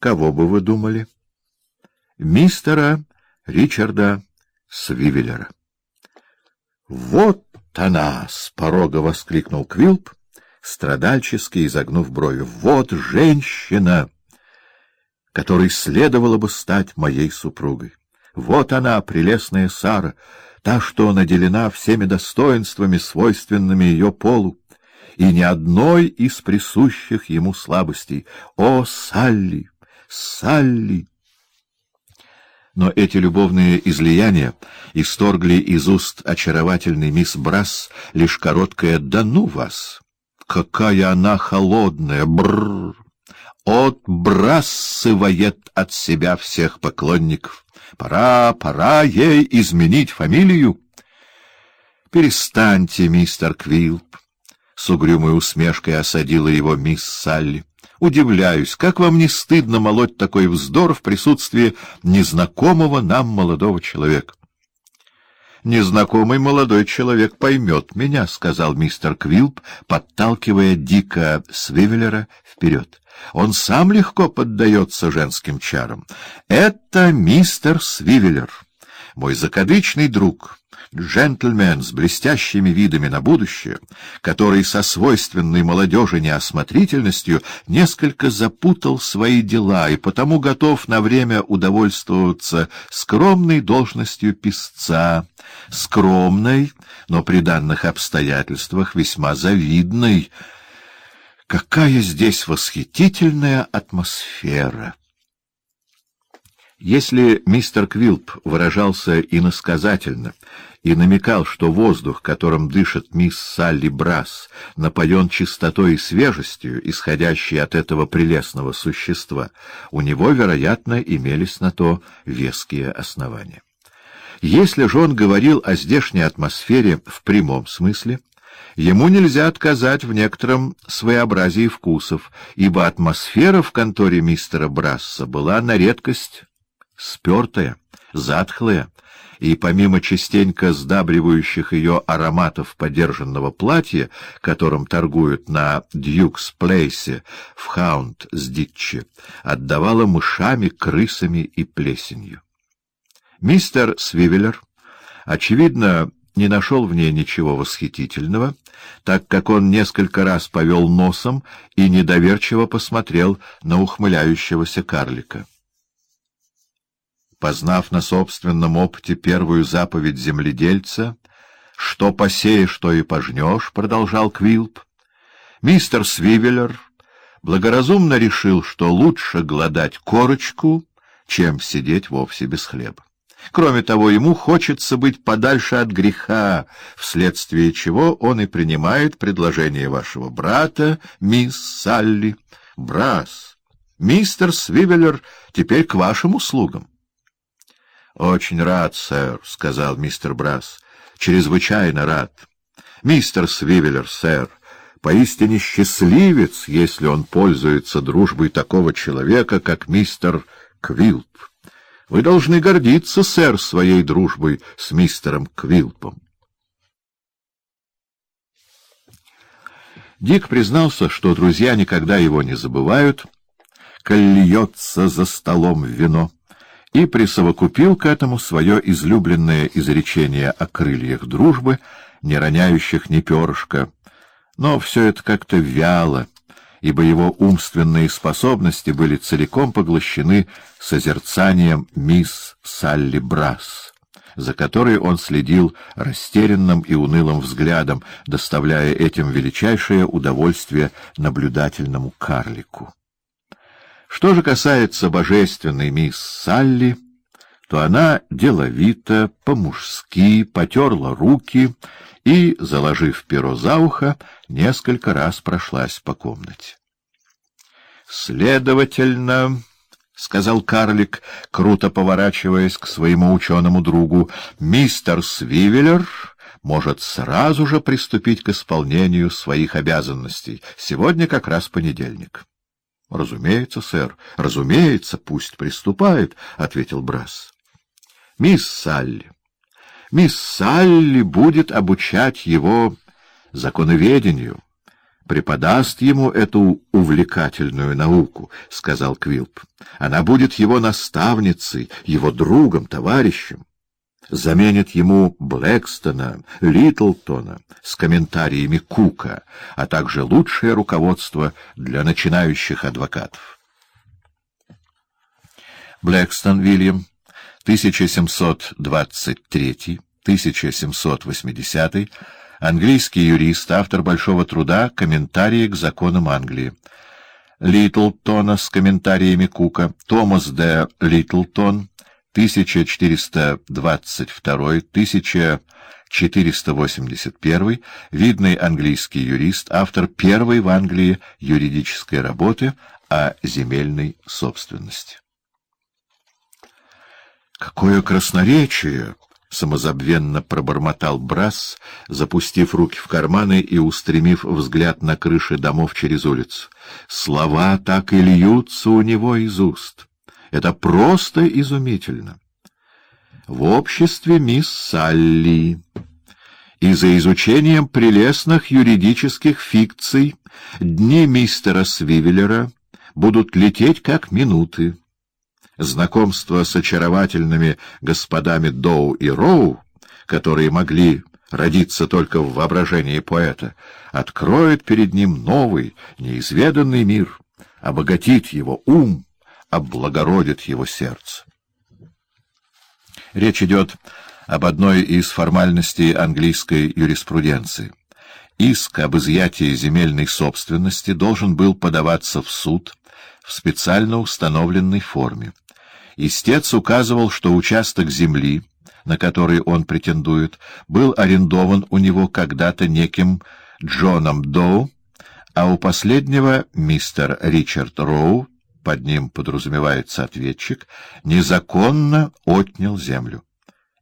Кого бы вы думали? Мистера Ричарда Свивеллера. Вот она! — с порога воскликнул Квилп, страдальчески изогнув брови. Вот женщина, которой следовало бы стать моей супругой. Вот она, прелестная Сара, та, что наделена всеми достоинствами, свойственными ее полу, и ни одной из присущих ему слабостей. О, Салли! Салли! Но эти любовные излияния исторгли из уст очаровательной мисс Брас лишь короткое «Да ну вас! Какая она холодная! Бррр! Отбрасывает от себя всех поклонников! Пора, пора ей изменить фамилию!» «Перестаньте, мистер Квилп!» С угрюмой усмешкой осадила его мисс Салли. Удивляюсь, как вам не стыдно молоть такой вздор в присутствии незнакомого нам молодого человека? «Незнакомый молодой человек поймет меня», — сказал мистер Квилп, подталкивая Дика Свивеллера вперед. «Он сам легко поддается женским чарам. Это мистер Свивеллер, мой закадычный друг, джентльмен с блестящими видами на будущее, который со свойственной молодежи неосмотрительностью несколько запутал свои дела и потому готов на время удовольствоваться скромной должностью писца, скромной, но при данных обстоятельствах весьма завидной. Какая здесь восхитительная атмосфера! Если мистер Квилп выражался иносказательно и намекал, что воздух, которым дышит мисс Салли Брас, напоен чистотой и свежестью, исходящей от этого прелестного существа, у него, вероятно, имелись на то веские основания. Если же он говорил о здешней атмосфере в прямом смысле, ему нельзя отказать в некотором своеобразии вкусов, ибо атмосфера в конторе мистера Брасса была на редкость спертая, затхлая, и помимо частенько сдабривающих ее ароматов подержанного платья, которым торгуют на Дьюкс-Плейсе в Хаундсдитче, отдавала мышами, крысами и плесенью. Мистер Свивеллер, очевидно, не нашел в ней ничего восхитительного, так как он несколько раз повел носом и недоверчиво посмотрел на ухмыляющегося карлика. Познав на собственном опыте первую заповедь земледельца, «Что посеешь, что и пожнешь», — продолжал Квилп, мистер Свивеллер благоразумно решил, что лучше гладать корочку, чем сидеть вовсе без хлеба. Кроме того, ему хочется быть подальше от греха, вследствие чего он и принимает предложение вашего брата, мисс Салли. Брас, мистер Свивеллер теперь к вашим услугам. — Очень рад, сэр, — сказал мистер Брас. — Чрезвычайно рад. Мистер Свивеллер, сэр, поистине счастливец, если он пользуется дружбой такого человека, как мистер Квилп. Вы должны гордиться, сэр, своей дружбой с мистером Квилпом. Дик признался, что друзья никогда его не забывают, коль льется за столом вино и присовокупил к этому свое излюбленное изречение о крыльях дружбы, не роняющих ни перышка. Но все это как-то вяло, ибо его умственные способности были целиком поглощены созерцанием мисс Салли Брас, за которой он следил растерянным и унылым взглядом, доставляя этим величайшее удовольствие наблюдательному карлику. Что же касается божественной мисс Салли, то она деловито, по-мужски потерла руки и, заложив перо за ухо, несколько раз прошлась по комнате. «Следовательно...» — сказал карлик, круто поворачиваясь к своему ученому другу, — мистер Свивеллер может сразу же приступить к исполнению своих обязанностей. Сегодня как раз понедельник. — Разумеется, сэр, разумеется, пусть приступает, — ответил Брас. — Мисс Салли, мисс Салли будет обучать его законоведению, преподаст ему эту увлекательную науку, — сказал Квилп. Она будет его наставницей, его другом, товарищем. Заменит ему Блэкстона, Литлтона с комментариями Кука, а также лучшее руководство для начинающих адвокатов. Блэкстон Вильям, 1723-1780 Английский юрист, автор большого труда «Комментарии к законам Англии». Литлтона с комментариями Кука, Томас Д. Литлтон, 1422-1481, видный английский юрист, автор первой в Англии юридической работы о земельной собственности. Какое красноречие! — самозабвенно пробормотал Брас, запустив руки в карманы и устремив взгляд на крыши домов через улицу. Слова так и льются у него из уст. Это просто изумительно. В обществе мисс Салли и за изучением прелестных юридических фикций дни мистера Свивеллера будут лететь как минуты. Знакомство с очаровательными господами Доу и Роу, которые могли родиться только в воображении поэта, откроет перед ним новый, неизведанный мир, обогатит его ум, облагородит его сердце. Речь идет об одной из формальностей английской юриспруденции. Иск об изъятии земельной собственности должен был подаваться в суд в специально установленной форме. Истец указывал, что участок земли, на который он претендует, был арендован у него когда-то неким Джоном Доу, а у последнего мистер Ричард Роу, под ним подразумевается ответчик, незаконно отнял землю.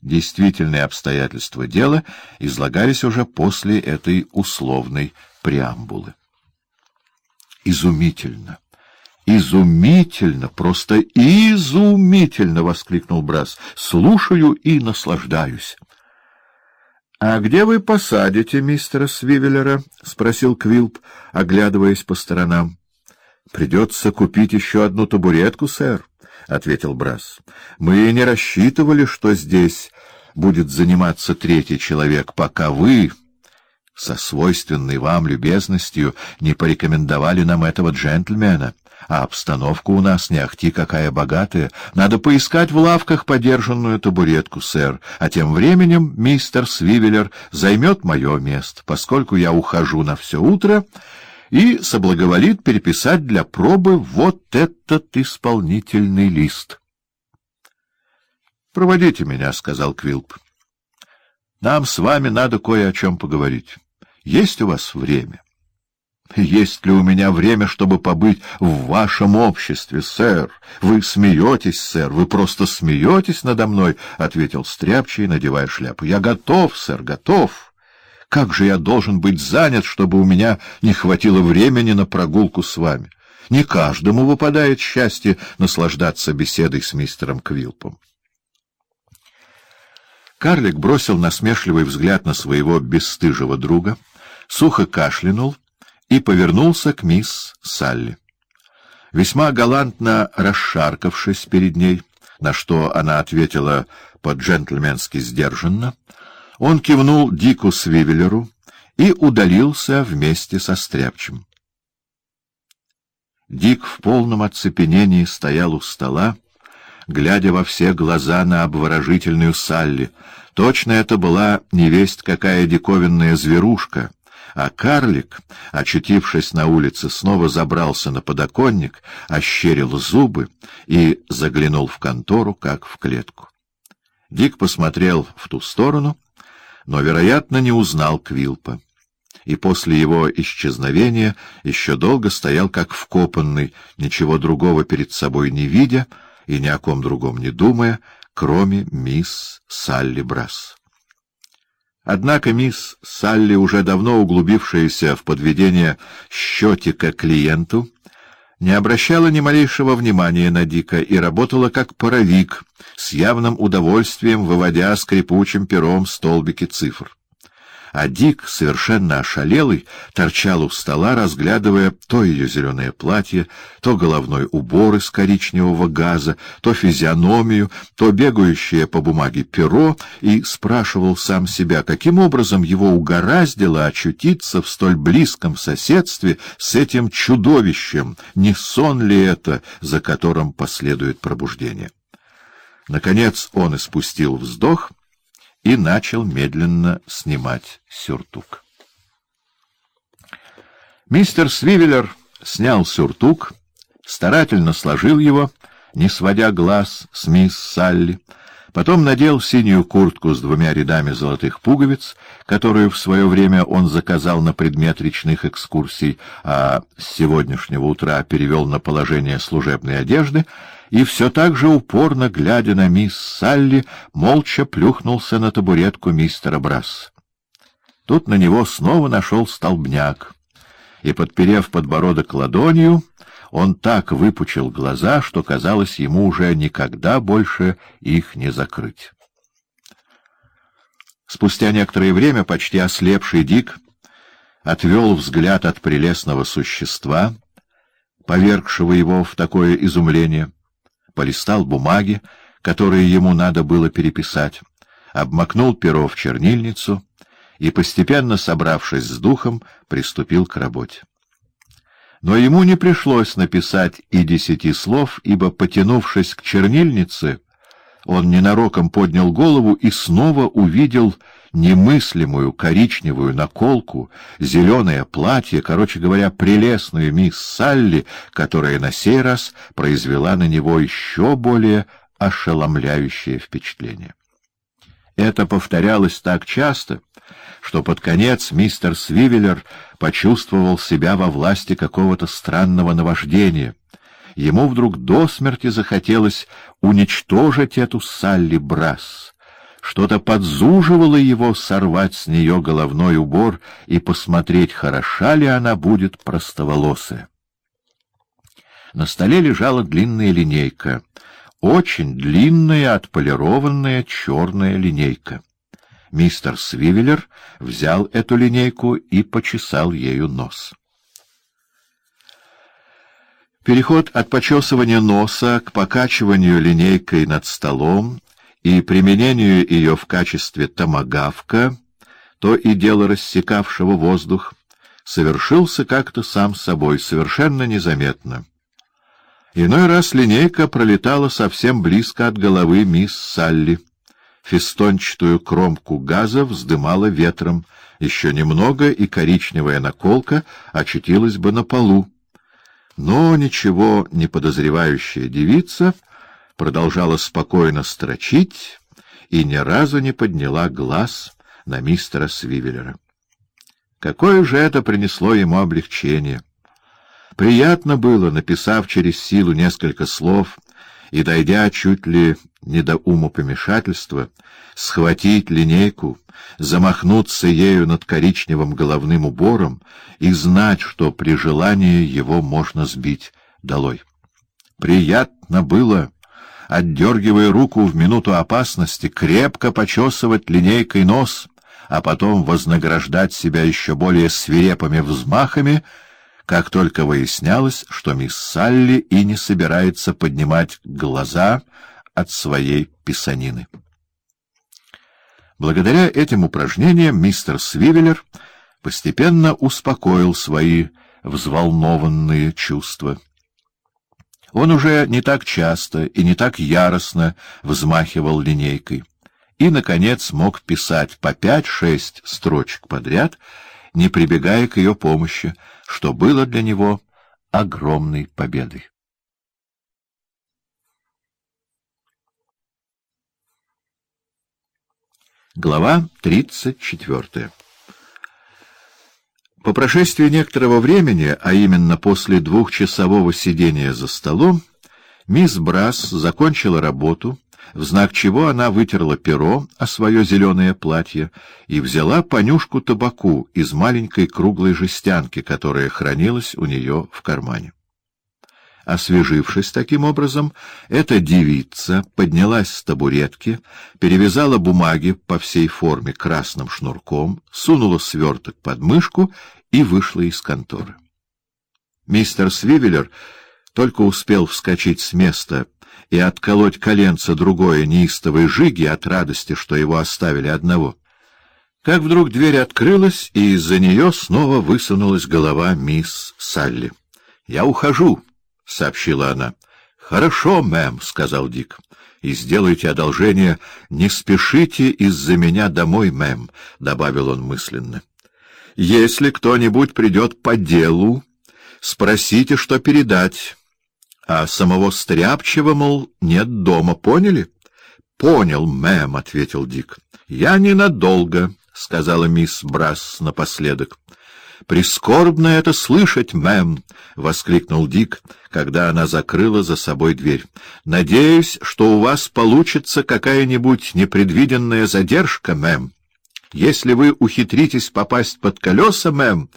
Действительные обстоятельства дела излагались уже после этой условной преамбулы. Изумительно! «Изумительно, просто изумительно!» — воскликнул Брас. «Слушаю и наслаждаюсь». «А где вы посадите мистера Свивеллера?» — спросил Квилп, оглядываясь по сторонам. «Придется купить еще одну табуретку, сэр», — ответил Брас. «Мы не рассчитывали, что здесь будет заниматься третий человек, пока вы...» со свойственной вам любезностью не порекомендовали нам этого джентльмена. А обстановка у нас не ахти какая богатая. Надо поискать в лавках подержанную табуретку, сэр. А тем временем мистер Свивеллер займет мое место, поскольку я ухожу на все утро, и соблаговолит переписать для пробы вот этот исполнительный лист. — Проводите меня, — сказал Квилп. — Нам с вами надо кое о чем поговорить. Есть у вас время? Есть ли у меня время, чтобы побыть в вашем обществе, сэр? Вы смеетесь, сэр, вы просто смеетесь надо мной, — ответил Стряпчий, надевая шляпу. Я готов, сэр, готов. Как же я должен быть занят, чтобы у меня не хватило времени на прогулку с вами? Не каждому выпадает счастье наслаждаться беседой с мистером Квилпом. Карлик бросил насмешливый взгляд на своего бесстыжего друга, сухо кашлянул и повернулся к мисс Салли. Весьма галантно расшаркавшись перед ней, на что она ответила по-джентльменски сдержанно, он кивнул Дику Свивеллеру и удалился вместе со Стряпчем. Дик в полном оцепенении стоял у стола, глядя во все глаза на обворожительную Салли. Точно это была невесть какая диковинная зверушка, а карлик, очутившись на улице, снова забрался на подоконник, ощерил зубы и заглянул в контору, как в клетку. Дик посмотрел в ту сторону, но, вероятно, не узнал Квилпа. И после его исчезновения еще долго стоял как вкопанный, ничего другого перед собой не видя и ни о ком другом не думая, кроме мисс Салли Брас. Однако мисс Салли, уже давно углубившаяся в подведение счетика клиенту, не обращала ни малейшего внимания на Дика и работала как паровик, с явным удовольствием выводя скрипучим пером столбики цифр. А Дик, совершенно ошалелый, торчал у стола, разглядывая то ее зеленое платье, то головной убор из коричневого газа, то физиономию, то бегающее по бумаге перо, и спрашивал сам себя, каким образом его угораздило очутиться в столь близком соседстве с этим чудовищем, не сон ли это, за которым последует пробуждение. Наконец он испустил вздох и начал медленно снимать сюртук. Мистер Свивеллер снял сюртук, старательно сложил его, не сводя глаз с мисс Салли, потом надел синюю куртку с двумя рядами золотых пуговиц, которую в свое время он заказал на предмет речных экскурсий, а с сегодняшнего утра перевел на положение служебной одежды, и все так же упорно, глядя на мисс Салли, молча плюхнулся на табуретку мистера Брасса. Тут на него снова нашел столбняк, и, подперев подбородок ладонью, он так выпучил глаза, что казалось ему уже никогда больше их не закрыть. Спустя некоторое время почти ослепший Дик отвел взгляд от прелестного существа, повергшего его в такое изумление, полистал бумаги, которые ему надо было переписать, обмакнул перо в чернильницу и, постепенно собравшись с духом, приступил к работе. Но ему не пришлось написать и десяти слов, ибо, потянувшись к чернильнице, он ненароком поднял голову и снова увидел немыслимую коричневую наколку, зеленое платье, короче говоря, прелестную мисс Салли, которая на сей раз произвела на него еще более ошеломляющее впечатление. Это повторялось так часто, что под конец мистер Свивеллер почувствовал себя во власти какого-то странного наваждения. Ему вдруг до смерти захотелось уничтожить эту Салли Брас. Что-то подзуживало его сорвать с нее головной убор и посмотреть, хороша ли она будет простоволосая. На столе лежала длинная линейка, очень длинная отполированная черная линейка. Мистер Свивеллер взял эту линейку и почесал ею нос. Переход от почесывания носа к покачиванию линейкой над столом и применению ее в качестве томагавка, то и дело рассекавшего воздух, совершился как-то сам собой, совершенно незаметно. Иной раз линейка пролетала совсем близко от головы мисс Салли — фестончатую кромку газа вздымала ветром. Еще немного, и коричневая наколка очутилась бы на полу. Но ничего не подозревающая девица продолжала спокойно строчить и ни разу не подняла глаз на мистера Свивеллера. Какое же это принесло ему облегчение! Приятно было, написав через силу несколько слов, и, дойдя чуть ли не до умопомешательства, схватить линейку, замахнуться ею над коричневым головным убором и знать, что при желании его можно сбить долой. Приятно было, отдергивая руку в минуту опасности, крепко почесывать линейкой нос, а потом вознаграждать себя еще более свирепыми взмахами — как только выяснялось, что мисс Салли и не собирается поднимать глаза от своей писанины. Благодаря этим упражнениям мистер Свивеллер постепенно успокоил свои взволнованные чувства. Он уже не так часто и не так яростно взмахивал линейкой и, наконец, мог писать по пять-шесть строчек подряд, не прибегая к ее помощи, что было для него огромной победой. Глава 34 По прошествии некоторого времени, а именно после двухчасового сидения за столом, мисс Брас закончила работу в знак чего она вытерла перо о свое зеленое платье и взяла понюшку табаку из маленькой круглой жестянки, которая хранилась у нее в кармане. Освежившись таким образом, эта девица поднялась с табуретки, перевязала бумаги по всей форме красным шнурком, сунула сверток под мышку и вышла из конторы. Мистер Свивеллер только успел вскочить с места и отколоть коленца другое неистовой жиги от радости, что его оставили одного. Как вдруг дверь открылась, и из-за нее снова высунулась голова мисс Салли. — Я ухожу, — сообщила она. — Хорошо, мэм, — сказал Дик. — И сделайте одолжение, не спешите из-за меня домой, мэм, — добавил он мысленно. — Если кто-нибудь придет по делу, спросите, что передать. А самого Стряпчего, мол, нет дома, поняли? — Понял, мэм, — ответил Дик. — Я ненадолго, — сказала мисс Брас напоследок. — Прискорбно это слышать, мэм! — воскликнул Дик, когда она закрыла за собой дверь. — Надеюсь, что у вас получится какая-нибудь непредвиденная задержка, мэм. Если вы ухитритесь попасть под колеса, мэм,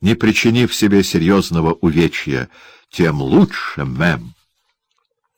не причинив себе серьезного увечья, тем лучше, мэм.